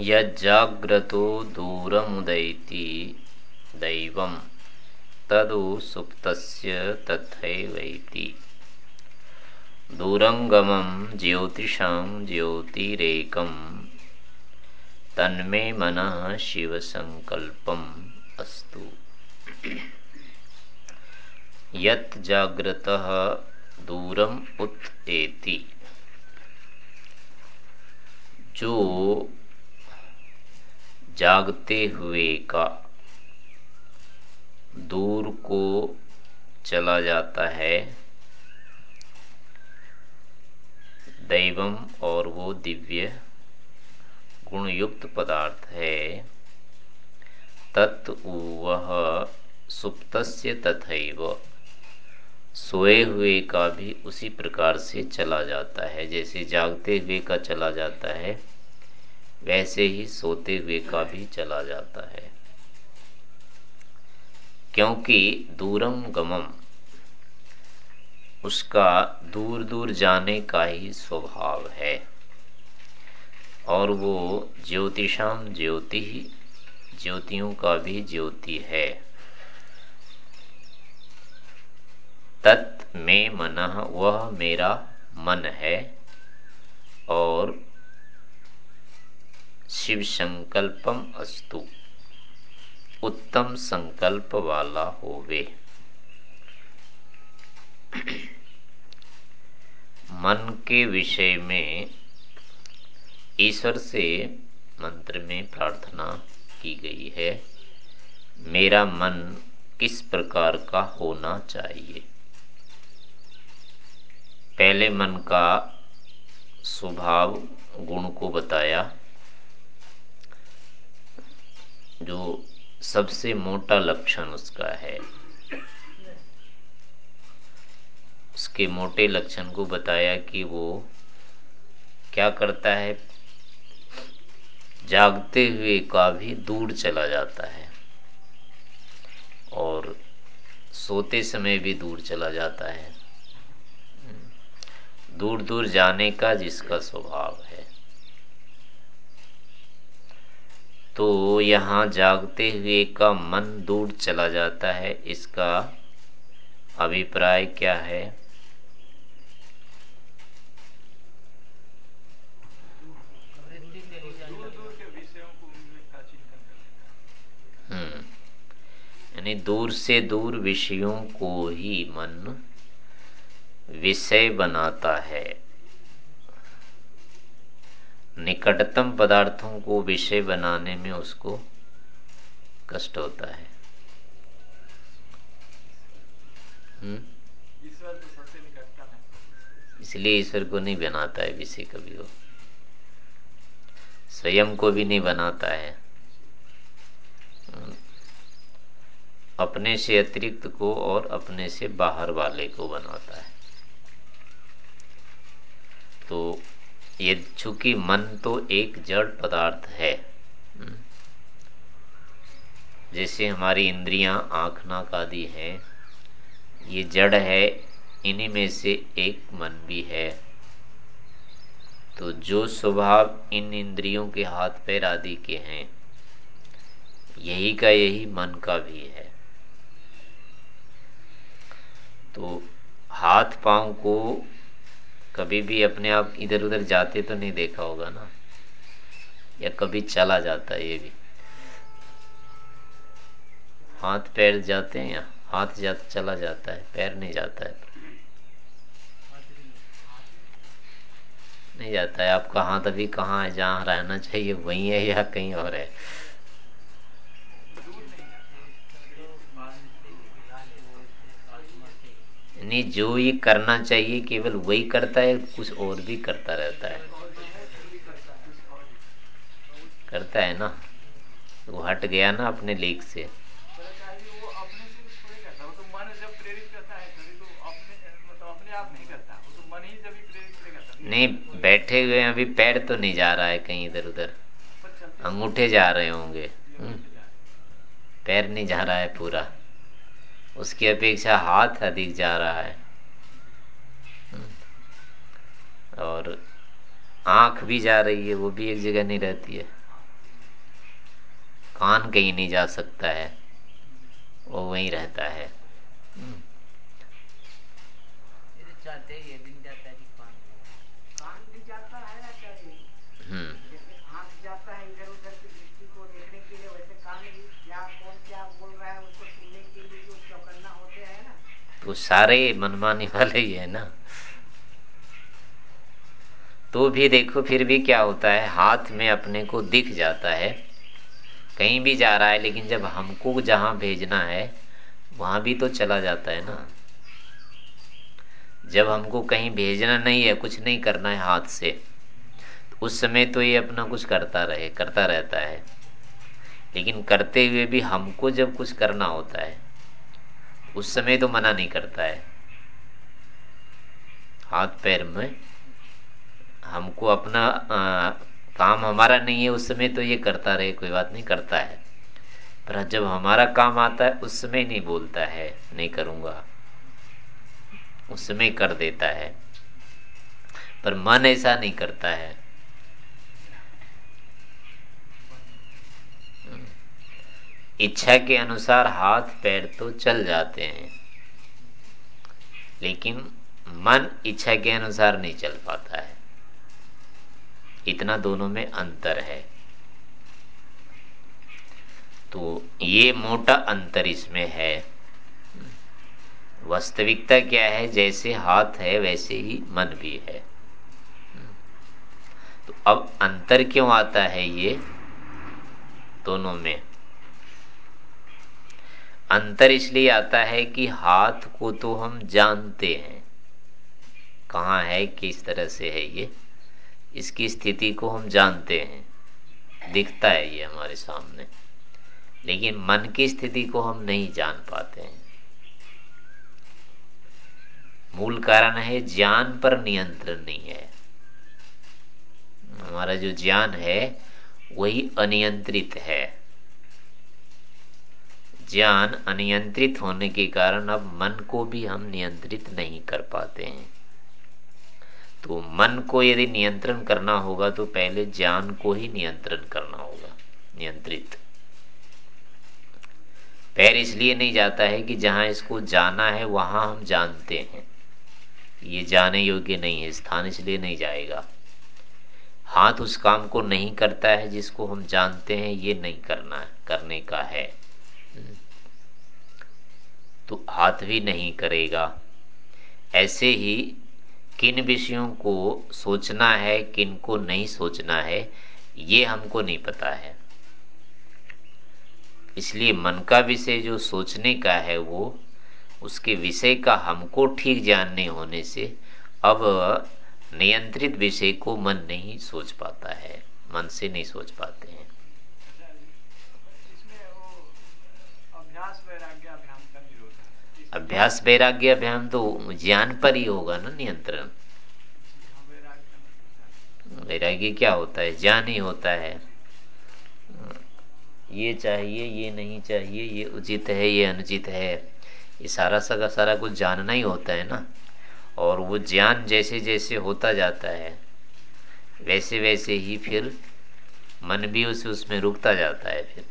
यज्जाग्रतो दूरमुदैति दैवं तदु सुप्तस्य तथैवैति। दूरंगमं ज्योतिषां ज्योतिरेकं तन्मे मनः शिवसङ्कल्पम् अस्तु। यत् जाग्रतः दूरम उत एति। जो जागते हुए का दूर को चला जाता है। दैवम और वो दिव्य गुणयुक्त पदार्थ है। तत्व वह सुप्तस्य तथैव। सोए हुए का भी उसी प्रकार से चला जाता है, जैसे जागते हुए का चला जाता है। वैसे ही सोते हुए का भी चला जाता है। क्योंकि दूरम गमम, उसका दूर दूर जाने का ही स्वभाव है। और वो ज्योतिषाम ज्योति ही, ज्योतियों का भी ज्योति है। तत् में मन, वह मेरा मन है और शिव संकल्पम अस्तु। उत्तम संकल्प वाला होवे। मन के विषय में ईश्वर से मंत्र में प्रार्थना की गई है, मेरा मन किस प्रकार का होना चाहिए? पहले मन का स्वभाव, गुण को बताया। जो सबसे मोटा लक्षण उसका है। उसके मोटे लक्षण को बताया कि वो क्या करता है? जागते हुए का भी दूर चला जाता है और सोते समय भी दूर चला जाता है। दूर दूर जाने का जिसका स्वभाव है। तो यहाँ जागते हुए का मन दूर चला जाता है, इसका अभिप्राय क्या है? हम्म यानी दूर से दूर विषयों को ही मन विषय बनाता है। निकटतम पदार्थों को विषय बनाने में उसको कष्ट होता है। हम्म? तो इसलिए ईश्वर को नहीं बनाता है विषय कभी वो। स्वयं को भी नहीं बनाता है। हम्म। अपने से अतिरिक्त को और अपने से बाहर वाले को बनाता है। तो ये चूँकि मन तो एक जड़ पदार्थ है। हम्म, जैसे हमारी इंद्रियाँ आँख नाक आदि है ये जड़ है इन्हीं में से एक मन भी है। तो जो स्वभाव इन इंद्रियों के हाथ पैर आदि के हैं यही का यही मन का भी है। तो हाथ पाँव को कभी भी अपने आप इधर उधर जाते तो नहीं देखा होगा ना। या कभी चला जाता है ये भी। हाथ पैर जाते हैं या हाथ जा, चला जाता है पैर नहीं जाता है। नहीं जाता है आपका हाथ अभी कहाँ है जहाँ रहना चाहिए वहीं है या कहीं और है? नहीं, जो ये करना चाहिए, केवल वही करता है, कुछ और भी करता रहता है। करता है ना? वो हट गया ना अपने लेख से। नहीं, बैठे हुए अभी पैर तो नहीं जा रहा है कहीं इधर उधर। अंगूठे जा रहे होंगे। हम्म। पैर नहीं जा रहा है पूरा। उसकी अपेक्षा हाथ अधिक जा रहा है। और आँख भी जा रही है, वो भी एक जगह नहीं रहती है। कान कहीं नहीं जा सकता है, वो वहीं रहता है चाहते ये भी जाता है कान कान भी जाता है हम्म जैसे आँख जाता है इधर उधर की दृष्टि को देखने के लिए वैसे कान भी क्या कौन क्या बोल रहा है उसको सुनने के लिए जो चौकन्ना होते हैं ना तो सारे मनमानी वाले ही है ना। तो भी देखो, फिर भी क्या होता है, हाथ में अपने को दिख जाता है। कहीं भी जा रहा है, लेकिन जब हमको जहाँ भेजना है, वहाँ भी तो चला जाता है ना। जब हमको कहीं भेजना नहीं है, कुछ नहीं करना है हाथ से तो उस समय तो ये अपना कुछ करता रहे, करता रहता है। लेकिन करते हुए भी हमको जब कुछ करना होता है उस समय तो मना नहीं करता है। हाथ पैर में हमको अपना आ, काम हमारा नहीं है उस समय तो ये करता रहे कोई बात नहीं करता है। पर जब हमारा काम आता है उस समय नहीं बोलता है नहीं करूँगा। उस समय कर देता है। पर मन ऐसा नहीं करता है। इच्छा के अनुसार हाथ, पैर तो चल जाते हैं। लेकिन मन इच्छा के अनुसार नहीं चल पाता है। इतना दोनों में अंतर है। तो ये मोटा अंतर इसमें है। वास्तविकता क्या है? जैसे हाथ है, वैसे ही मन भी है। तो अब अंतर क्यों आता है ये दोनों में? अंतर इसलिए आता है कि हाथ को तो हम जानते हैं। कहाँ है, किस तरह से है ये? इसकी स्थिति को हम जानते हैं। दिखता है ये हमारे सामने। लेकिन मन की स्थिति को हम नहीं जान पाते हैं। मूल कारण है, ज्ञान पर नियंत्रण नहीं है। हमारा जो ज्ञान है, वही अनियंत्रित है। ज्ञान अनियंत्रित होने के कारण अब मन को भी हम नियंत्रित नहीं कर पाते हैं। तो मन को यदि नियंत्रण करना होगा तो पहले ज्ञान को ही नियंत्रण करना होगा, नियंत्रित। पैर इसलिए नहीं जाता है कि जहाँ इसको जाना है, वहाँ हम जानते हैं। ये जाने योग्य नहीं है, स्थान इसलिए नहीं जाएगा। हाथ उस काम को नहीं करता है जिसको हम जानते हैं, ये नहीं करना, करने का है। तो हाथ भी नहीं करेगा। ऐसे ही किन विषयों को सोचना है, किन को नहीं सोचना है, ये हमको नहीं पता है। इसलिए मन का विषय जो सोचने का है वो, उसके विषय का हमको ठीक ज्ञान नहीं होने से अब नियंत्रित विषय को मन नहीं सोच पाता है, मन से नहीं सोच पाते हैं। अभ्यास वैराग्य अभ्याम तो ज्ञान पर ही होगा ना नियंत्रण। वैराग्य क्या होता है? ज्ञान ही होता है। ये चाहिए, ये नहीं चाहिए, ये उचित है, ये अनुचित है। ये सारा सा सारा कुछ जानना ही होता है ना। और वो ज्ञान जैसे जैसे होता जाता है, वैसे वैसे ही फिर मन भी उसे उसमें रुकता जाता है फिर।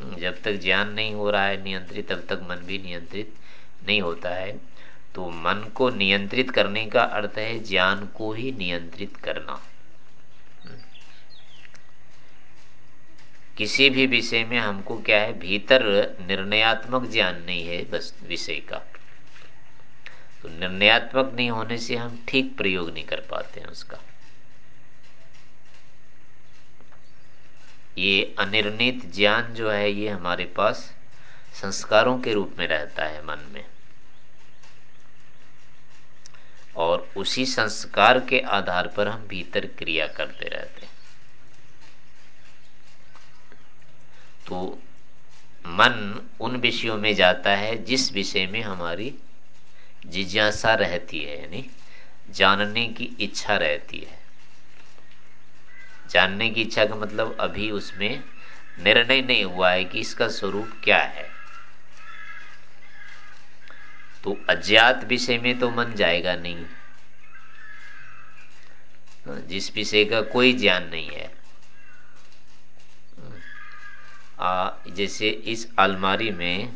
जब तक ज्ञान नहीं हो रहा है नियंत्रित, तब तक मन भी नियंत्रित नहीं होता है। तो मन को नियंत्रित करने का अर्थ है ज्ञान को ही नियंत्रित करना। किसी भी विषय में हमको क्या है, भीतर निर्णयात्मक ज्ञान नहीं है बस विषय का। तो निर्णयात्मक नहीं होने से हम ठीक प्रयोग नहीं कर पाते हैं उसका। ये अनिर्णित ज्ञान जो है, ये हमारे पास संस्कारों के रूप में रहता है मन में। और उसी संस्कार के आधार पर हम भीतर क्रिया करते रहते हैं। तो मन उन विषयों में जाता है जिस विषय में हमारी जिज्ञासा रहती है, यानी जानने की इच्छा रहती है। जानने की इच्छा का मतलब अभी उसमें निर्णय नहीं हुआ है कि इसका स्वरूप क्या है। तो अज्ञात विषय में तो मन जाएगा नहीं। जिस विषय का कोई ज्ञान नहीं है। आ, जैसे इस अलमारी में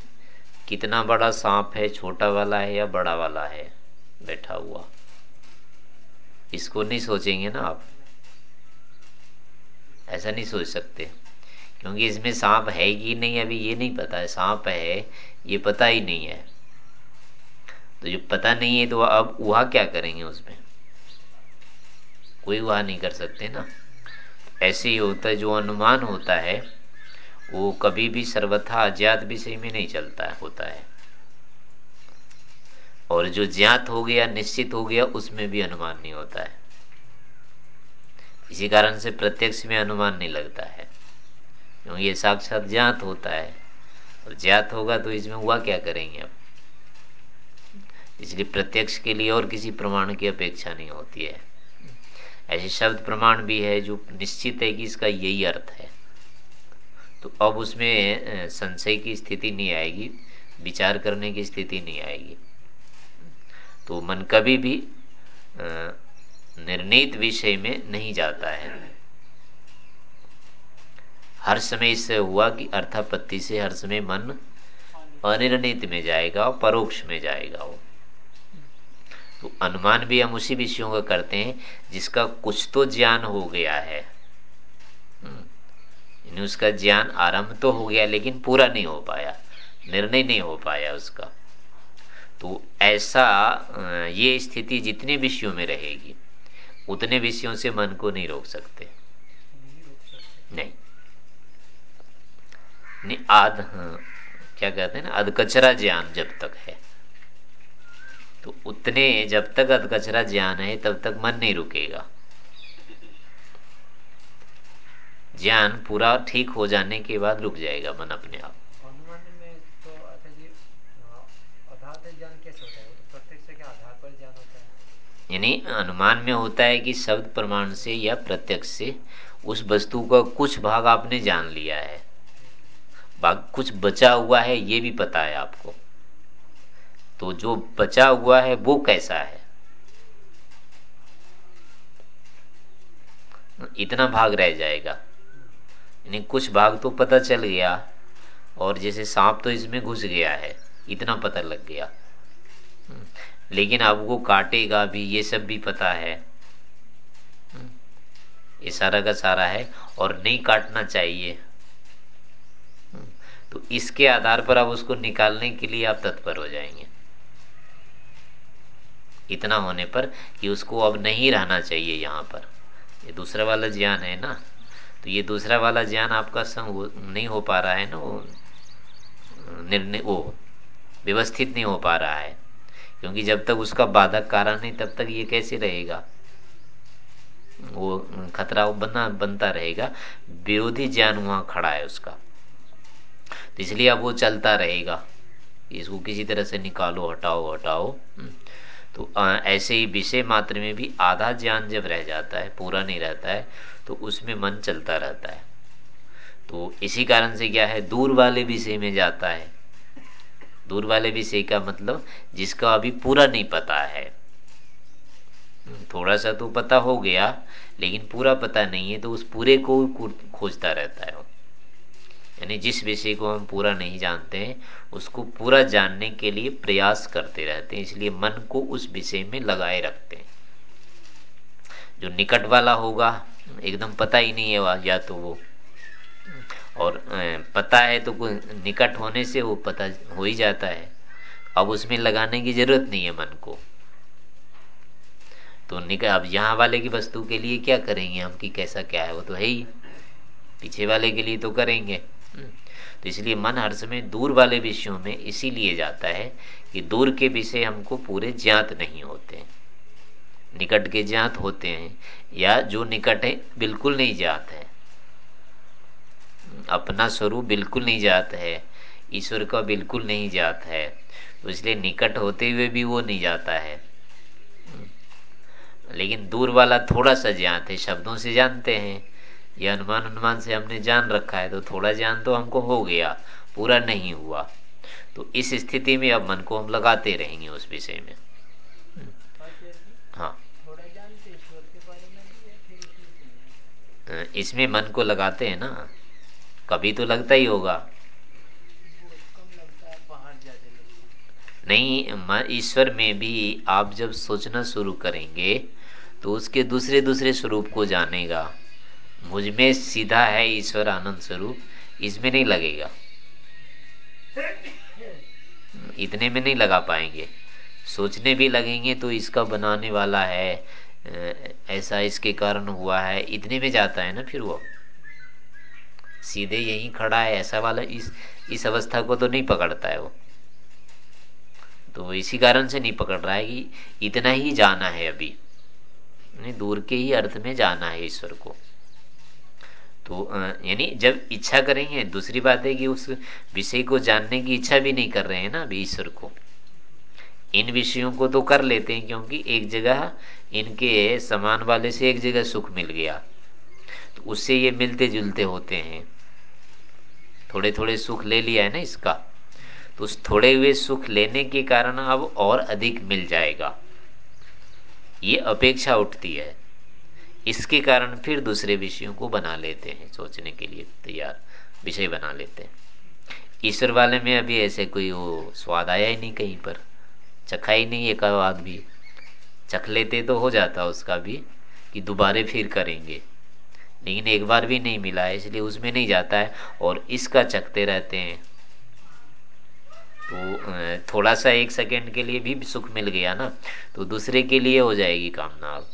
कितना बड़ा सांप है छोटा वाला है या बड़ा वाला है बैठा हुआ। इसको नहीं सोचेंगे ना आप। ऐसा नहीं सोच सकते। क्योंकि इसमें सांप है कि नहीं, अभी ये नहीं पता है। सांप है, ये पता ही नहीं है। तो जो पता नहीं है तो अब वहा क्या करेंगे उसमें? कोई वहा नहीं कर सकते ना। ऐसे ही होता है, जो अनुमान होता है, वो कभी भी सर्वथा अज्ञात विषय में नहीं चलता है, होता है। और जो ज्ञात हो गया, निश्चित हो गया, उसमें भी अनुमान नहीं होता है। इसी कारण से प्रत्यक्ष में अनुमान नहीं लगता है। क्योंकि ये साक्षात ज्ञात होता है। और ज्ञात होगा तो इसमें हुआ क्या करेंगे अब इसलिए प्रत्यक्ष के लिए और किसी प्रमाण की अपेक्षा नहीं होती है। ऐसे शब्द प्रमाण भी है जो निश्चित है कि इसका यही अर्थ है। तो अब उसमें संशय की स्थिति नहीं आएगी, विचार करने की स्थिति नहीं आएगी। तो मन कभी भी निर्णित विषय में नहीं जाता है। हर समय इससे हुआ कि अर्थापत्ति से हर समय मन अनिर्णित में जाएगा और परोक्ष में जाएगा वो। तो अनुमान भी हम उसी विषयों का करते हैं जिसका कुछ तो ज्ञान हो गया है। हम्म। उसका ज्ञान आरंभ तो हो गया लेकिन पूरा नहीं हो पाया, निर्णय नहीं हो पाया उसका। तो ऐसा ये स्थिति जितने विषयों में रहेगी। उतने विषयों से मन को नहीं रोक सकते। नहीं। नहीं आध हाँ, क्या कहते हैं ना अधकचरा ज्ञान जब तक है। तो उतने जब तक अधकचरा ज्ञान है तब तक मन नहीं रुकेगा। ज्ञान पूरा ठीक हो जाने के बाद रुक जाएगा मन अपने आप। यानी अनुमान में होता है कि शब्द प्रमाण से या प्रत्यक्ष से उस वस्तु का कुछ भाग आपने जान लिया है। भाग कुछ बचा हुआ है, ये भी पता है आपको। तो जो बचा हुआ है, वो कैसा है? इतना भाग रह जाएगा। यानी कुछ भाग तो पता चल गया, और जैसे सांप तो इसमें घुस गया है, इतना पता लग गया। लेकिन वो काटेगा भी, ये सब भी पता है। ये सारा का सारा है और नहीं काटना चाहिए। तो इसके आधार पर अब उसको निकालने के लिए आप तत्पर हो जाएँगे। इतना होने पर कि उसको अब नहीं रहना चाहिए यहाँ पर। ये दूसरा वाला ज्ञान है ना? तो ये दूसरा वाला ज्ञान आपका संग नहीं हो पा रहा है ना? वो निर्णय, वो व्यवस्थित नहीं हो पा रहा है। क्योंकि जब तक उसका बाधक कारण नहीं, तब तक ये कैसे रहेगा? वो खतरा बना, बनता रहेगा। विरोधी ज्ञान वहाँ खड़ा है उसका। तो इसलिए अब वो चलता रहेगा। इसको किसी तरह से निकालो, हटाओ हटाओ। हम्म। तो ऐसे ही विषय मात्र में भी आधा ज्ञान जब रह जाता है, पूरा नहीं रहता है तो उसमें मन चलता रहता है। तो इसी कारण से क्या है? दूर वाले विषय में जाता है। दूर वाले विषय का मतलब जिसका अभी पूरा नहीं पता है। थोड़ा सा तो पता हो गया, लेकिन पूरा पता नहीं है तो उस पूरे को खोजता रहता है यानी जिस विषय को हम पूरा नहीं जानते हैं, उसको पूरा जानने के लिए प्रयास करते रहते हैं, इसलिए मन को उस विषय में लगाए रखते हैं। जो निकट वाला होगा, एकदम पता ही नहीं है या तो वो और पता है तो निकट होने से वो पता हो ही जाता है। अब उसमें लगाने की ज़रूरत नहीं है मन को। तो निकट अब यहाँ वाले की वस्तु के लिए क्या करेंगे हम कि कैसा क्या है? वो तो है ही। पीछे वाले के लिए तो करेंगे। हम्म। तो इसलिए मन हर समय दूर वाले विषयों में इसीलिए जाता है कि दूर के विषय हमको पूरे ज्ञात नहीं होते निकट के ज्ञात होते हैं या जो निकट है, बिल्कुल नहीं ज्ञात है। अपना स्वरूप बिल्कुल नहीं जात है ईश्वर का बिल्कुल नहीं जात है तो इसलिए निकट होते हुए भी वो नहीं जाता है। लेकिन दूर वाला थोड़ा सा ज्ञात है शब्दों से जानते हैं ये अनुमान अनुमान से हमने जान रखा है तो थोड़ा ज्ञान तो हमको हो गया पूरा नहीं हुआ। तो इस स्थिति में अब मन को हम लगाते रहेंगे उस विषय में। हाँ। इसमें मन को लगाते हैं ना। कभी तो लगता ही होगा। नहीं ईश्वर में भी आप जब सोचना शुरू करेंगे तो उसके दूसरे दूसरे स्वरूप को जानेगा। मुझमें सीधा है ईश्वर आनंद स्वरूप, इसमें नहीं लगेगा। इतने में नहीं लगा पाएँगे। सोचने भी लगेंगे तो इसका बनाने वाला है ऐसा इसके कारण हुआ है, इतने में जाता है ना फिर वो। सीधे यहीं खड़ा है, ऐसा वाला इस इस अवस्था को तो नहीं पकड़ता है वो। तो इसी कारण से नहीं पकड़ रहा है कि इतना ही जाना है अभी। नहीं, दूर के ही अर्थ में जाना है ईश्वर को। तो यानी जब इच्छा करेंगे, दूसरी बात है कि उस विषय को जानने की इच्छा भी नहीं कर रहे हैं ना अभी ईश्वर को। इन विषयों को तो कर लेते हैं, क्योंकि एक जगह इनके समान वाले से एक जगह सुख मिल गया। तो उससे ये मिलते जुलते होते हैं। थोड़े थोड़े सुख ले लिया है ना इसका? तो उस थोड़े हुए सुख लेने के कारण अब और अधिक मिल जाएगा। ये अपेक्षा उठती है। इसके कारण फिर दूसरे विषयों को बना लेते हैं, सोचने के लिए तैयार, विषय बना लेते हैं। ईश्वर वाले में अभी ऐसे कोई वो स्वाद आया ही नहीं कहीं पर। चखा ही नहीं एक भी। चख लेते तो हो जाता उसका भी कि दोबारे फिर करेंगे। लेकिन एक बार भी नहीं मिला है, इसलिए उसमें नहीं जाता है और इसका चखते रहते हैं। तो थोड़ा सा एक सेकेंड के लिए भी सुख मिल गया ना तो दूसरे के लिए हो जाएगी कामना अब।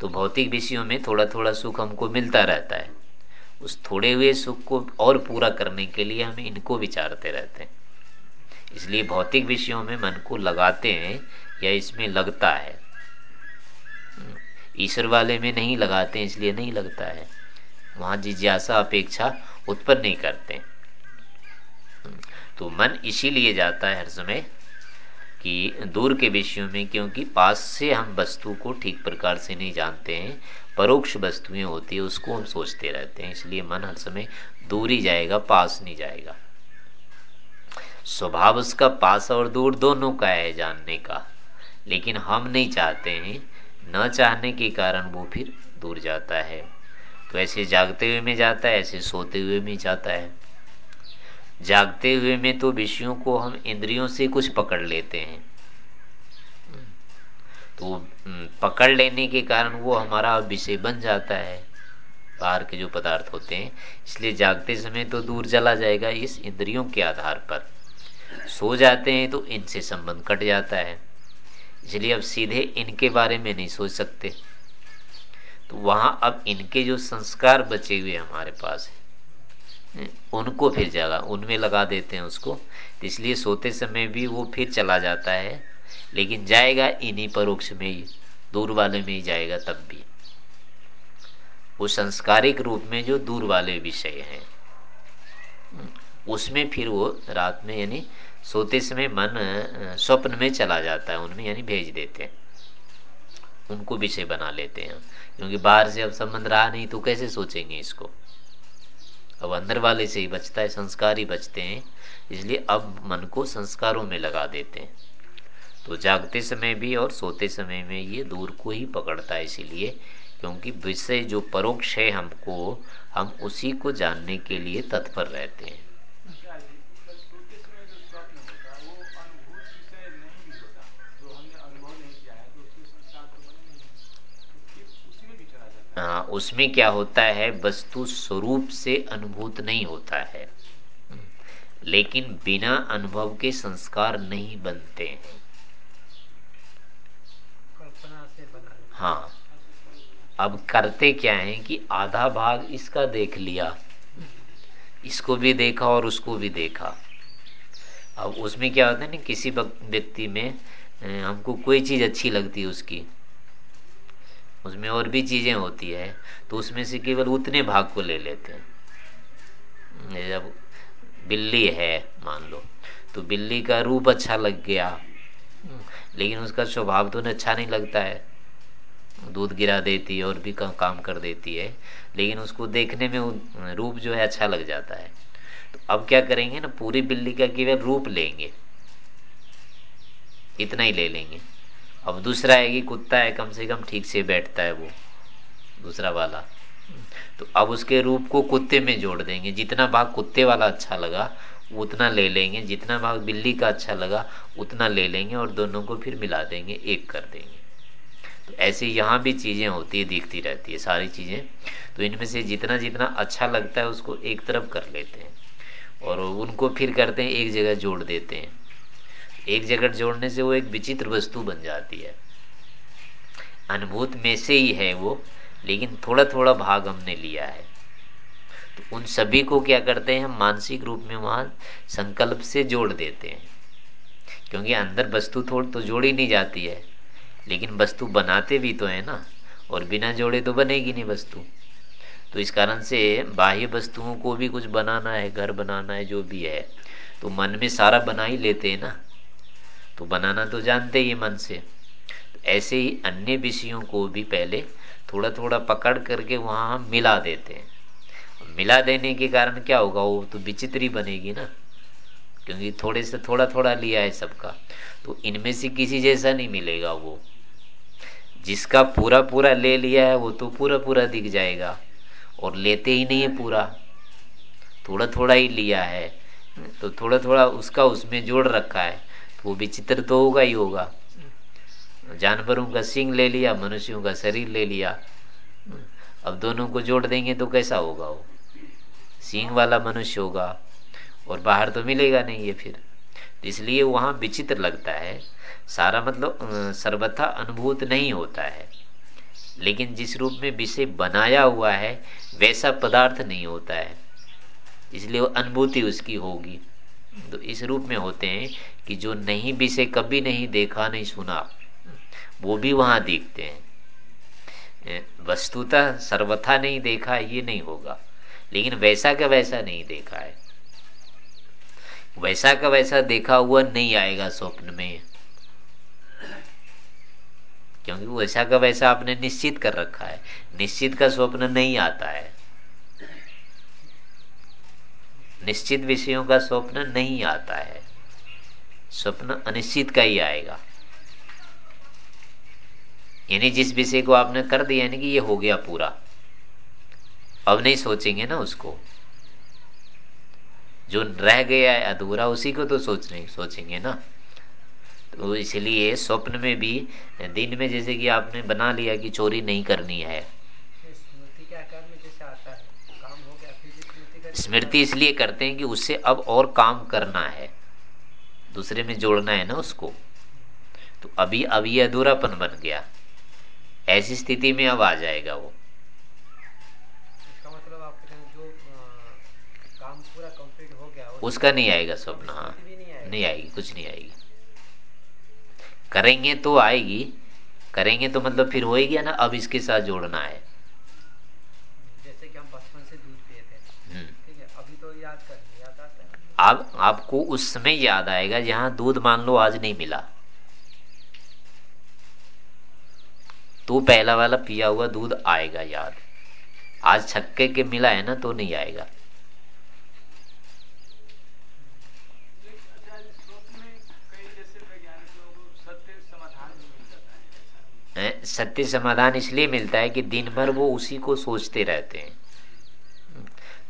तो भौतिक विषयों में थोड़ा थोड़ा सुख हमको मिलता रहता है। उस थोड़े हुए सुख को और पूरा करने के लिए हम इनको विचारते रहते हैं। इसलिए भौतिक विषयों में मन को लगाते हैं या इसमें लगता है। ईश्वर वाले में नहीं लगाते, इसलिए नहीं लगता है। वहाँ जिज्ञासा, अपेक्षा उत्पन्न नहीं करते। तो मन इसीलिए जाता है हर समय कि दूर के विषयों में, क्योंकि पास से हम वस्तु को ठीक प्रकार से नहीं जानते हैं। परोक्ष वस्तुएँ होती है, उसको हम सोचते रहते हैं। इसलिए मन हर समय दूर ही जाएगा, पास नहीं जाएगा। स्वभाव उसका पास और दूर दोनों का है जानने का। लेकिन हम नहीं चाहते हैं न चाहने के कारण वो फिर दूर जाता है। तो ऐसे जागते हुए में जाता है, ऐसे सोते हुए में जाता है। जागते हुए में तो विषयों को हम इंद्रियों से कुछ पकड़ लेते हैं। तो पकड़ लेने के कारण वो हमारा विषय बन जाता है, बाहर के जो पदार्थ होते हैं। इसलिए जागते समय तो दूर चला जाएगा इस इंद्रियों के आधार पर। सो जाते हैं तो इनसे संबंध कट जाता है। इसलिए अब सीधे इनके बारे में नहीं सोच सकते। तो वहाँ अब इनके जो संस्कार बचे हुए हमारे पास है उनको फिर जगा उनमें लगा देते हैं उसको। इसलिए सोते समय भी वो फिर चला जाता है, लेकिन जाएगा इन्हीं परोक्ष में ही, दूर वाले में ही जाएगा तब भी। वो संस्कारिक रूप में जो दूर वाले विषय हैं, उसमें फिर वो रात में यानी सोते समय मन स्वप्न में चला जाता है, उनमें यानी भेज देते हैं। उनको विषय बना लेते हैं। क्योंकि बाहर से अब संबंध रहा नहीं तो कैसे सोचेंगे इसको? अब अंदर वाले से ही बचता है, संस्कार ही बचते हैं। इसलिए अब मन को संस्कारों में लगा देते हैं। तो जागते समय भी और सोते समय में ये दूर को ही पकड़ता है इसीलिए, क्योंकि विषय जो परोक्ष है हमको, हम उसी को जानने के लिए तत्पर रहते हैं हाँ उसमें क्या होता है वस्तु स्वरूप से अनुभूत नहीं होता है। लेकिन बिना अनुभव के संस्कार नहीं बनते। हैं। हाँ। अब करते क्या है कि आधा भाग इसका देख लिया। इसको भी देखा और उसको भी देखा। अब उसमें क्या होता है ना किसी व्यक्ति में हमको कोई चीज़ अच्छी लगती है उसकी। उसमें और भी चीज़ें होती है तो उसमें से केवल उतने भाग को ले लेते हैं। जब बिल्ली है मान लो तो बिल्ली का रूप अच्छा लग गया लेकिन उसका स्वभाव तो अच्छा नहीं लगता है। दूध गिरा देती है और भी का, काम कर देती है लेकिन उसको देखने में रूप जो है अच्छा लग जाता है। तो अब क्या करेंगे ना पूरी बिल्ली का केवल रूप लेंगे इतना ही ले लेंगे। अब दूसरा है कि कुत्ता है, कम से कम ठीक से बैठता है वो, दूसरा वाला। तो अब उसके रूप को कुत्ते में जोड़ देंगे। जितना भाग कुत्ते वाला अच्छा लगा, उतना ले लेंगे। जितना भाग बिल्ली का अच्छा लगा, उतना ले लेंगे और दोनों को फिर मिला देंगे, एक कर देंगे। तो ऐसे यहाँ भी चीज़ें होती है, दिखती रहती है, सारी चीज़ें। तो इनमें से जितना जितना अच्छा लगता है, उसको एक तरफ़ कर लेते हैं और उनको फिर करते हैं, एक जगह जोड़ देते हैं। एक जगह जोड़ने से वो एक विचित्र वस्तु बन जाती है। अनुभूत में से ही है वो, लेकिन थोड़ा थोड़ा भाग हमने लिया है। तो उन सभी को क्या करते हैं हम मानसिक रूप में वहाँ संकल्प से जोड़ देते हैं। क्योंकि अंदर वस्तु थोड़ी तो जोड़ी नहीं जाती है, लेकिन वस्तु बनाते भी तो है ना, और बिना जोड़े तो बनेगी नहीं वस्तु। तो इस कारण से बाह्य वस्तुओं को भी कुछ बनाना है, घर बनाना है, जो भी है तो मन में सारा बना ही लेते हैं ना। तो बनाना तो जानते ही मन से। तो ऐसे ही अन्य विषयों को भी पहले थोड़ा थोड़ा पकड़ करके वहाँ हम मिला देते हैं। मिला देने के कारण क्या होगा, वो तो विचित्री बनेगी ना। क्योंकि थोड़े से थोड़ा थोड़ा लिया है सबका। तो इनमें से किसी जैसा नहीं मिलेगा वो। जिसका पूरा पूरा ले लिया है, वो तो पूरा पूरा दिख जाएगा। और लेते ही नहीं है पूरा। थोड़ा थोड़ा ही लिया है। तो थोड़ा थोड़ा उसका उसमें जोड़ रखा है। वो विचित्र तो होगा ही होगा। जानवरों का सिंह ले लिया, मनुष्यों का शरीर ले लिया। अब दोनों को जोड़ देंगे तो कैसा होगा वो? सिंह वाला मनुष्य होगा और बाहर तो मिलेगा नहीं ये फिर। इसलिए वहाँ विचित्र लगता है। सारा मतलब सर्वथा अनुभूत नहीं होता है। लेकिन जिस रूप में विषय बनाया हुआ है, वैसा पदार्थ नहीं होता है। इसलिए वो अनुभूति उसकी होगी। इस रूप में होते हैं कि जो नहीं विषय कभी नहीं देखा, नहीं सुना, वो भी वहाँ देखते हैं। वस्तुतः सर्वथा नहीं देखा ये नहीं होगा। लेकिन वैसा का वैसा नहीं देखा है। वैसा का वैसा देखा हुआ नहीं आएगा स्वप्न में। क्योंकि वैसा का वैसा आपने निश्चित कर रखा है। निश्चित का स्वप्न नहीं आता है। निश्चित विषयों का स्वप्न नहीं आता है। स्वप्न अनिश्चित का ही आएगा। यानी जिस विषय को आपने कर दिया, यानी कि ये हो गया पूरा। अब नहीं सोचेंगे ना उसको। जो रह गया है अधूरा, उसी को तो सोच नहीं, सोचेंगे ना। तो इसलिए स्वप्न में भी, दिन में जैसे कि आपने बना लिया कि चोरी नहीं करनी है। स्मृति इसलिए करते हैं कि उससे अब और काम करना है। दूसरे में जोड़ना है ना उसको। तो अभी अब ये अधूरापन बन गया। ऐसी स्थिति में अब आ जाएगा वो। मतलब आप जो काम पूरा कंप्लीट हो गया उसका नहीं आएगा स्वप्न हाँ। नहीं आएगी। कुछ नहीं आएगी। करेंगे तो आएगी। करेंगे तो मतलब फिर होएगी ना? अब इसके साथ जोड़ना है जैसे कि हम बचपन से दूध पिए थे हम्म। ठीक है अभी तो याद कर याद आप आपको उस समय याद आएगा जहाँ दूध मान लो आज नहीं मिला। तो पहला वाला पिया हुआ दूध आएगा याद। आज छक्के के मिला है ना तो नहीं आएगा। सत्य समाधान इसलिए मिलता है कि दिन भर वो उसी को सोचते रहते हैं।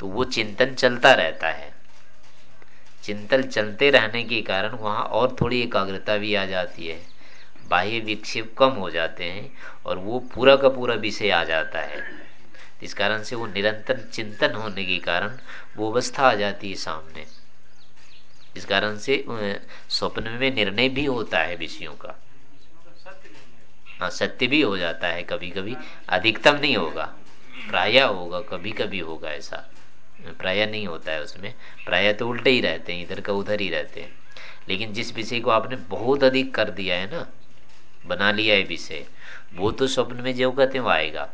तो वो चिंतन चलता रहता है। चिंतन चलते रहने के कारण वहाँ और थोड़ी एकाग्रता भी आ जाती है। बाह्य विक्षेप कम हो जाते हैं और वो पूरा का पूरा विषय आ जाता है। इस कारण से वो निरंतर चिंतन होने के कारण वो अवस्था आ जाती है सामने। इस कारण से स्वप्न में निर्णय भी होता है विषयों का। हाँ सत्य भी हो जाता है कभी कभी अधिकतम नहीं होगा। प्राय होगा कभी कभी होगा ऐसा। प्राय नहीं होता है उसमें। प्राय तो उल्टे ही रहते हैं, इधर का उधर ही रहते हैं। लेकिन जिस विषय को आपने बहुत अधिक कर दिया है ना, बना लिया है विषय, वो तो स्वप्न में जो कहते हैं वो आएगा।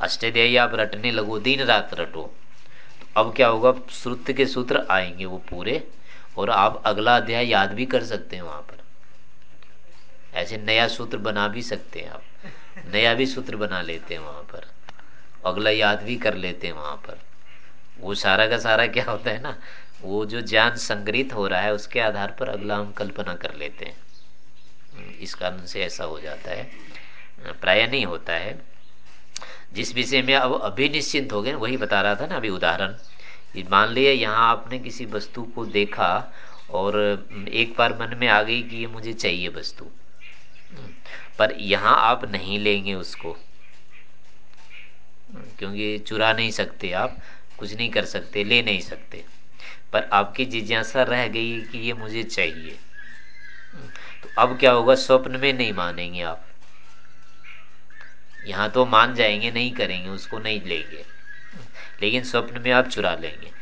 अष्टाध्यायी आप रटने लगो, दिन रात रटो। तो अब क्या होगा, श्रुत के सूत्र आएँगे वो पूरे, और आप अगला अध्याय याद भी कर सकते हैं वहाँ पर। ऐसे नया सूत्र बना भी सकते हैं आप। नया भी सूत्र बना लेते हैं वहाँ पर। अगला याद भी कर लेते हैं वहाँ पर। वो सारा का सारा क्या होता है ना, वो जो ज्ञान संग्रहित हो रहा है, उसके आधार पर अगला हम कल्पना कर लेते हैं। इस कारण से ऐसा हो जाता है। प्राय नहीं होता है। जिस विषय में अब अभी निश्चिंत हो गए, वही बता रहा था ना अभी उदाहरण। मान लिया, यहाँ आपने किसी वस्तु को देखा और एक बार मन में आ गई कि ये मुझे चाहिए वस्तु। पर यहाँ आप नहीं लेंगे उसको। क्योंकि चुरा नहीं सकते आप। कुछ नहीं कर सकते, ले नहीं सकते। पर आपकी जिज्ञासा रह गई कि ये मुझे चाहिए। तो अब क्या होगा, स्वप्न में नहीं मानेंगे आप। यहाँ तो मान जाएँगे, नहीं करेंगे, उसको नहीं लेंगे। लेकिन स्वप्न में आप चुरा लेंगे।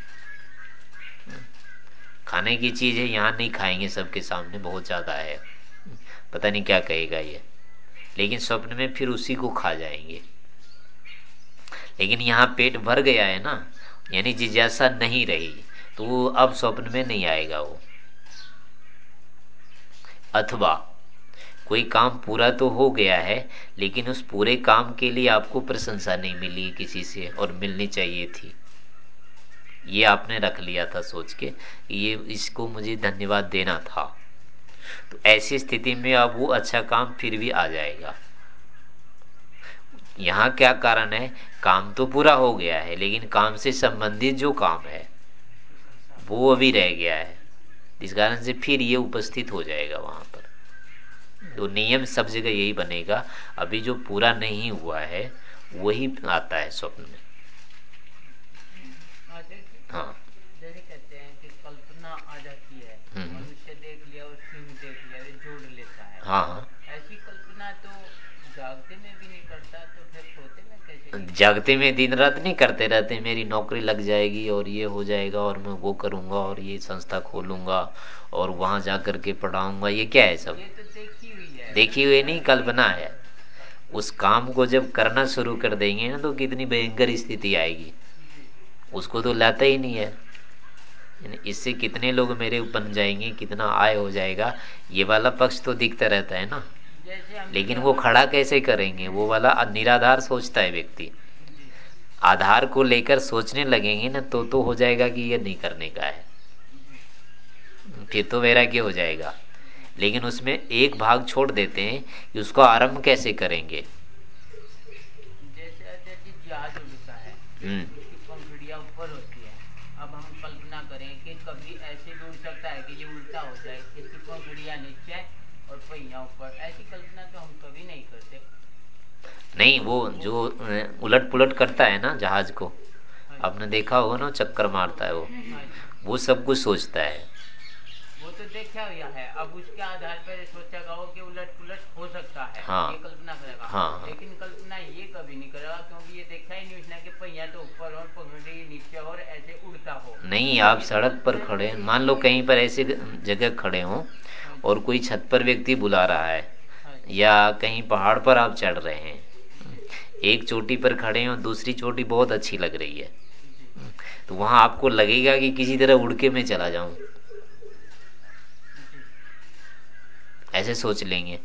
खाने की चीज़ है यहाँ नहीं खाएँगे सबके सामने, बहुत ज़्यादा है। पता नहीं क्या कहेगा ये। लेकिन स्वप्न में फिर उसी को खा जाएँगे। लेकिन यहाँ पेट भर गया है ना यानी जिज्ञासा नहीं रही तो वो अब स्वप्न में नहीं आएगा वो। अथवा, कोई काम पूरा तो हो गया है, लेकिन उस पूरे काम के लिए आपको प्रशंसा नहीं मिली किसी से और मिलनी चाहिए थी। ये आपने रख लिया था सोच के, ये इसको मुझे धन्यवाद देना था। तो ऐसी स्थिति में अब वो अच्छा काम फिर भी आ जाएगा। यहाँ क्या कारण है? काम तो पूरा हो गया है लेकिन काम से संबंधित जो काम है वो अभी रह गया है। इस कारण से फिर ये उपस्थित हो जाएगा वहाँ पर। तो नियम सब जगह यही बनेगा। अभी जो पूरा नहीं हुआ है वही आता है स्वप्न में। हाँ कहते हैं कि कल्पना आ जाती है। हम्म। मनुष्य देख लिया और सिंह देख लिया जोड़ लेता है। हाँ हाँ ऐसी कल्पना तो जागते में भी नहीं करता तो फिर सोते में कैसे जागते में दिन रात नहीं करते रहते मेरी नौकरी लग जाएगी और ये हो जाएगा और मैं वो करूँगा और ये संस्था खोलूँगा और वहाँ जा करके पढ़ाऊँगा। ये क्या है सब? तो देखी हुई है। देखी हुई नहीं कल्पना है। उस काम को जब करना शुरू कर देंगे ना तो कितनी भयंकर स्थिति आएगी। उसको तो लाता ही नहीं है। इससे कितने लोग मेरे बन जाएँगे कितना आय हो जाएगा ये वाला पक्ष तो दिखता रहता है ना। लेकिन वो खड़ा कैसे करेंगे? वो वाला निराधार सोचता है व्यक्ति। आधार को लेकर सोचने लगेंगे ना तो तो हो जाएगा कि ये नहीं करने का है। फिर तो वैराग्य हो जाएगा। लेकिन उसमें एक भाग छोड़ देते हैं कि उसको आरंभ कैसे करेंगे? जैसे है हम्म। उसकी पंखुड़ियाँ ऊपर होती है। अब हम कल्पना करें कि कभी ऐसे भी उड़ सकता है कि ये उल्टा हो जाए इसकी पंखुड़ियाँ नीचे पहिया ऊपर ऐसी कल्पना तो हम कभी नहीं करते। नहीं वो जो उलट पुलट करता है ना जहाज़ को हाँ आपने देखा होगा ना चक्कर मारता है वो। हाँ वो सब कुछ सोचता है। वो तो देखा हुआ है। अब उसके आधार पर सोचा गया कि उलट पुलट हो सकता है। हाँ, ये कल्पना करेगा हाँ, हाँ, लेकिन कल्पना ये कभी नहीं करेगा क्योंकि ये देखा ही नहीं उसने कि पहिया तो ऊपर और पगड़ी नीचे और ऐसे उड़ता हो। नहीं आप सड़क पर खड़े मान लो कहीं पर ऐसे जगह खड़े हाँ और कोई छत पर व्यक्ति बुला रहा है हाँ। या कहीं पहाड़ पर आप चढ़ रहे हैं। एक चोटी पर खड़े हैं और दूसरी चोटी बहुत अच्छी लग रही है। तो वहाँ आपको लगेगा कि किसी तरह उड़ के मैं चला जाऊँ। ऐसे सोच लेंगे।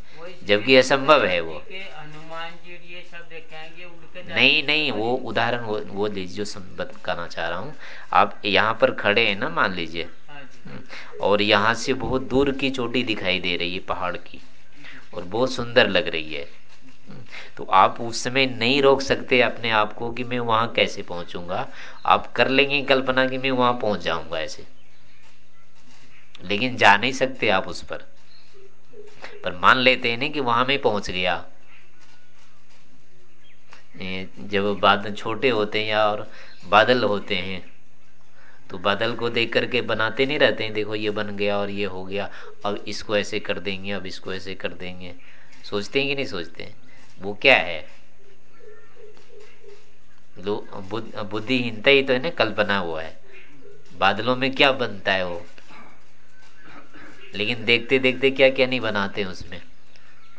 जबकि असंभव है वो। नहीं नहीं वो उदाहरण वो वो लीजिए जो बताना चाह रहा हूँ। आप यहाँ पर खड़े हैं ना मान लीजिए। और यहाँ से बहुत दूर की चोटी दिखाई दे रही है पहाड़ की, और बहुत सुंदर लग रही है। तो आप उस समय नहीं रोक सकते अपने आप को कि मैं वहाँ कैसे पहुंचूँगा। आप कर लेंगे कल्पना कि मैं वहाँ पहुँच जाऊँगा ऐसे। लेकिन जा नहीं सकते आप उस पर। पर मान लेते हैं ना कि वहाँ में पहुँच गया। जब बादल छोटे होते हैं या और बादल होते हैं तो बादल को देख करके बनाते नहीं रहते हैं, देखो ये बन गया और ये हो गया, अब इसको ऐसे कर देंगे, अब इसको ऐसे कर देंगे। सोचते हैं कि नहीं सोचते? हैं वो क्या है? बुद्धिहीनता ही तो है ना, कल्पना हुआ है। बादलों में क्या बनता है वो? लेकिन देखते देखते क्या क्या नहीं बनाते उसमें।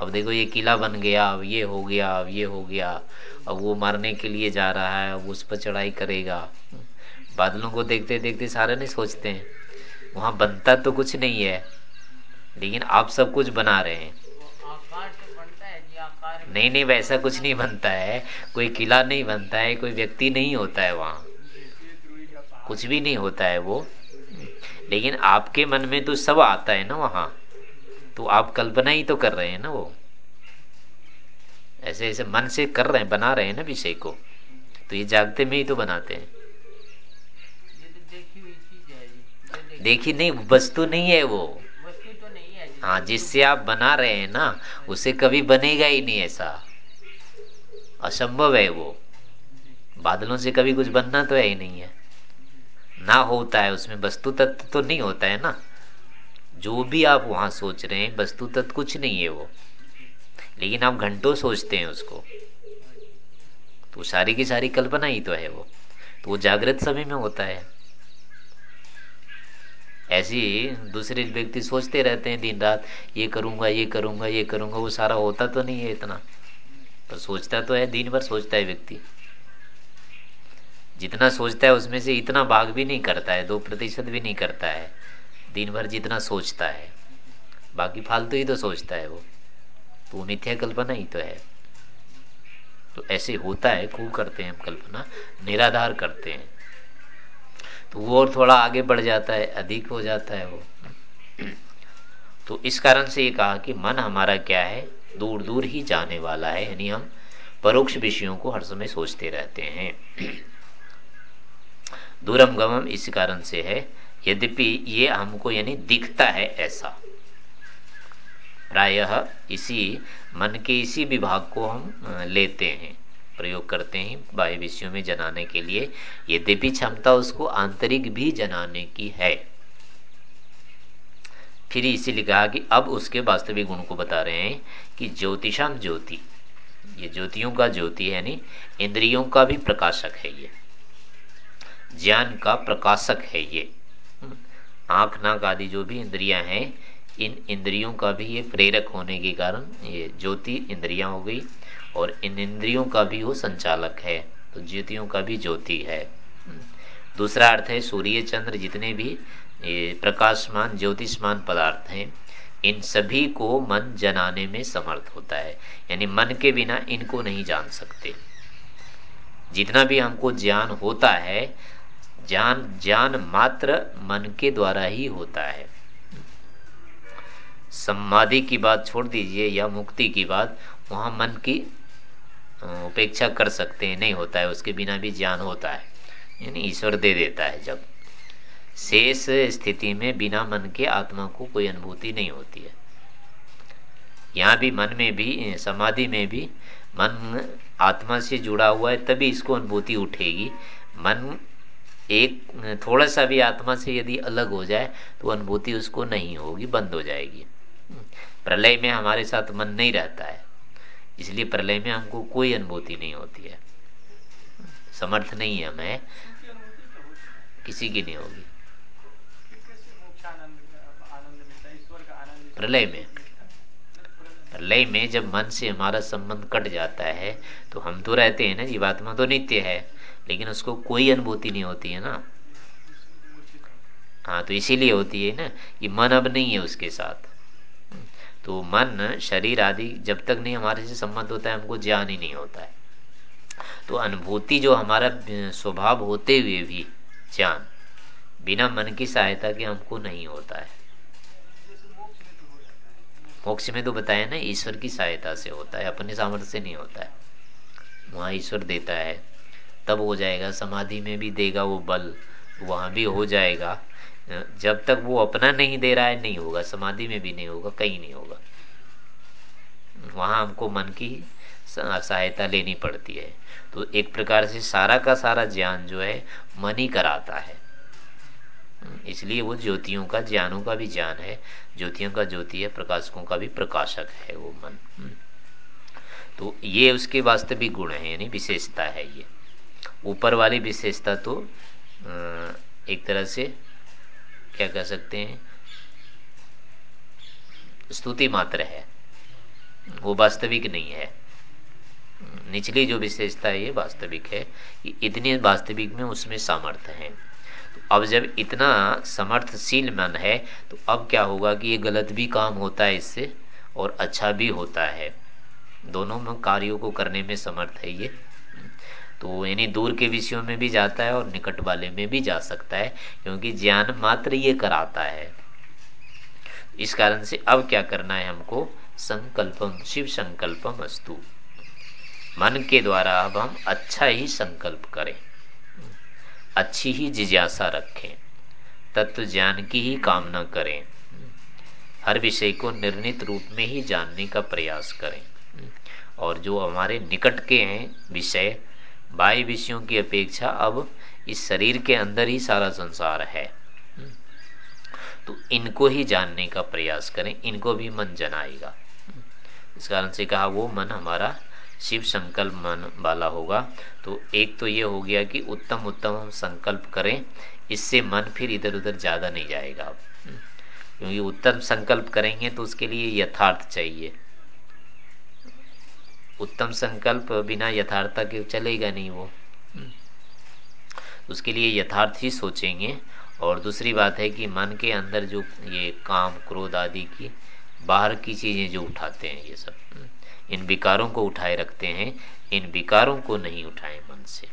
अब देखो ये किला बन गया, अब ये हो गया, अब ये हो गया, अब वो मारने के लिए जा रहा है, अब उस पर चढ़ाई करेगा। बादलों को देखते देखते सारे नहीं सोचते हैं। वहाँ बनता तो कुछ नहीं है, लेकिन आप सब कुछ बना रहे हैं। नहीं नहीं, वैसा कुछ नहीं बनता है। कोई किला नहीं बनता है, कोई व्यक्ति नहीं होता है वहाँ। कुछ भी नहीं होता है वो। लेकिन आपके मन में तो सब आता है ना वहाँ। तो आप कल्पना ही तो कर रहे हैं ना वो। ऐसे ऐसे मन से कर रहे हैं, बना रहे हैं ना विषय को। तो ये जागते में ही तो बनाते हैं। देखी नहीं वस्तु नहीं है वो। वस्तु तो नहीं है हाँ जिससे आप बना रहे हैं ना उसे कभी बनेगा ही नहीं ऐसा। असंभव है वो। बादलों से कभी कुछ बनना तो है ही नहीं है। ना होता है उसमें वस्तु तत्व तो नहीं होता है ना। जो भी आप वहाँ सोच रहे हैं वस्तु तत्व कुछ नहीं है वो। लेकिन आप घंटों सोचते हैं उसको। तो सारी की सारी कल्पना ही तो है वो। तो वो जागृत समय में होता है। ऐसे ही दूसरे व्यक्ति सोचते रहते हैं दिन रात, ये करूँगा ये करूँगा ये करूँगा, वो सारा होता तो नहीं है इतना। पर सोचता तो है, दिन भर सोचता है व्यक्ति। जितना सोचता है उसमें से इतना भाग भी नहीं करता है, दो प्रतिशत भी नहीं करता है। दिन भर जितना सोचता है, बाकी फालतू ही तो सोचता है वो। तो मिथ्या कल्पना ही तो है। तो ऐसे होता है, खूब करते हैं हम कल्पना, निराधार करते हैं। तो वो और थोड़ा आगे बढ़ जाता है, अधिक हो जाता है वो। तो इस कारण से ये कहा कि मन हमारा क्या है? दूर दूर ही जाने वाला है, यानी हम परोक्ष विषयों को हर समय सोचते रहते हैं। दूरम गमम इस कारण से है, यद्यपि ये हमको यानी दिखता है ऐसा। प्रायः इसी, मन के इसी विभाग को हम लेते हैं। प्रयोग करते हैं बाह्य विषयों में जनाने के लिए। यद्यपि क्षमता उसको आंतरिक भी जनाने की है। फिर इसीलिए कहा कि अब उसके वास्तविक गुण को बता रहे हैं कि ज्योतिषाम ज्योति। ये ज्योतियों का ज्योति है, यानी इंद्रियों का भी प्रकाशक है ये। ज्ञान का प्रकाशक है ये। आँख, नाक आदि जो भी इंद्रियाँ हैं, इन इंद्रियों का भी ये प्रेरक होने के कारण ये ज्योति इंद्रियाँ हो गई। और इन इंद्रियों का भी वो संचालक है तो ज्योतियों का भी ज्योति है। दूसरा अर्थ है सूर्य चंद्र जितने भी प्रकाशमान, ज्योतिषमान पदार्थ हैं, इन सभी को मन जनाने में समर्थ होता है। यानी मन के बिना इनको नहीं जान सकते। जितना भी हमको ज्ञान होता है, ज्ञान ज्ञान मात्र मन के द्वारा ही होता है। समाधि की बात छोड़ दीजिए या मुक्ति की बात, वहाँ मन की उपेक्षा कर सकते हैं, नहीं होता है, उसके बिना भी ज्ञान होता है, यानी ईश्वर दे देता है, जब शेष स्थिति में बिना मन के आत्मा को कोई अनुभूति नहीं होती है। यहाँ भी मन में भी, समाधि में भी मन आत्मा से जुड़ा हुआ है, तभी इसको अनुभूति उठेगी। मन एक, थोड़ा सा भी आत्मा से यदि अलग हो जाए तो अनुभूति उसको नहीं होगी, बंद हो जाएगी। प्रलय में हमारे साथ मन नहीं रहता है। इसलिए प्रलय में हमको कोई अनुभूति नहीं होती है। समर्थ नहीं है हमें। किसी की नहीं होगी। प्रलय में। प्रलय में जब मन से हमारा संबंध कट जाता है तो हम तो रहते हैं ना, जीवात्मा तो नित्य है, लेकिन उसको कोई अनुभूति नहीं होती है ना। हाँ तो इसीलिए होती है ना, कि मन अब नहीं है उसके साथ। तो मन, शरीर आदि जब तक नहीं हमारे से संबंध होता है, हमको ज्ञान ही नहीं होता है। तो अनुभूति जो हमारा स्वभाव होते हुए भी ज्ञान, बिना मन की सहायता के हमको नहीं होता है। मोक्ष में तो बताया ना, ईश्वर की सहायता से होता है, अपने सामर्थ्य से नहीं होता है। वहाँ ईश्वर देता है, तब हो जाएगा, समाधि में भी देगा वो बल, वहाँ भी हो जाएगा। जब तक वो अपना नहीं दे रहा है, नहीं होगा। समाधि में भी नहीं होगा, कहीं नहीं होगा। वहाँ हमको मन की सहायता लेनी पड़ती है। तो एक प्रकार से सारा का सारा ज्ञान जो है, मन ही कराता है। इसलिए वो ज्योतियों का, ज्ञानों का भी ज्ञान है। ज्योतियों का ज्योति है, प्रकाशकों का भी प्रकाशक है वो मन। तो ये उसके वास्तविक गुण है, यानी विशेषता है ये। ऊपर वाली विशेषता तो एक तरह से क्या कह सकते हैं? स्तुति मात्र है। वो वास्तविक नहीं है। निचली जो विशेषता है, ये वास्तविक है इतनी वास्तविक में उसमें सामर्थ्य है। तो अब जब इतना समर्थशील मन है तो अब क्या होगा कि ये गलत भी काम होता है इससे और अच्छा भी होता है। दोनों में कार्यों को करने में समर्थ है ये। तो यानी दूर के विषयों में भी जाता है और निकट वाले में भी जा सकता है, क्योंकि ज्ञान मात्र ये कराता है। इस कारण से अब क्या करना है हमको? संकल्पम, शिव संकल्पम अस्तु। मन के द्वारा अब हम अच्छा ही संकल्प करें। अच्छी ही जिज्ञासा रखें। तत्व ज्ञान की ही कामना करें। हर विषय को निर्णित रूप में ही जानने का प्रयास करें। और जो हमारे निकट के हैं विषय बाह्य विषयों की अपेक्षा अब इस शरीर के अंदर ही सारा संसार है। तो इनको ही जानने का प्रयास करें, इनको भी मन जनाएगा। इस कारण से कहा, वो मन हमारा शिव संकल्प मन वाला होगा। तो एक तो ये हो गया कि उत्तम उत्तम हम संकल्प करें, इससे मन फिर इधर उधर ज़्यादा नहीं जाएगा। अब क्योंकि उत्तम संकल्प करेंगे तो उसके लिए यथार्थ चाहिए। उत्तम संकल्प बिना यथार्थता के चलेगा नहीं वो। उसके लिए यथार्थ ही सोचेंगे। और दूसरी बात है कि मन के अंदर जो ये काम क्रोध आदि की बाहर की चीज़ें जो उठाते हैं ये सब इन विकारों को उठाए रखते हैं इन विकारों को नहीं उठाए मन से।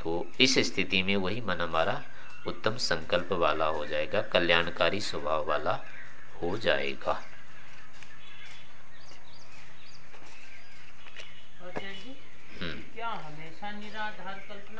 तो इस स्थिति में वही मन हमारा उत्तम संकल्प वाला हो जाएगा कल्याणकारी स्वभाव वाला हो जाएगा। क्या हमेशा निराधार कल्पना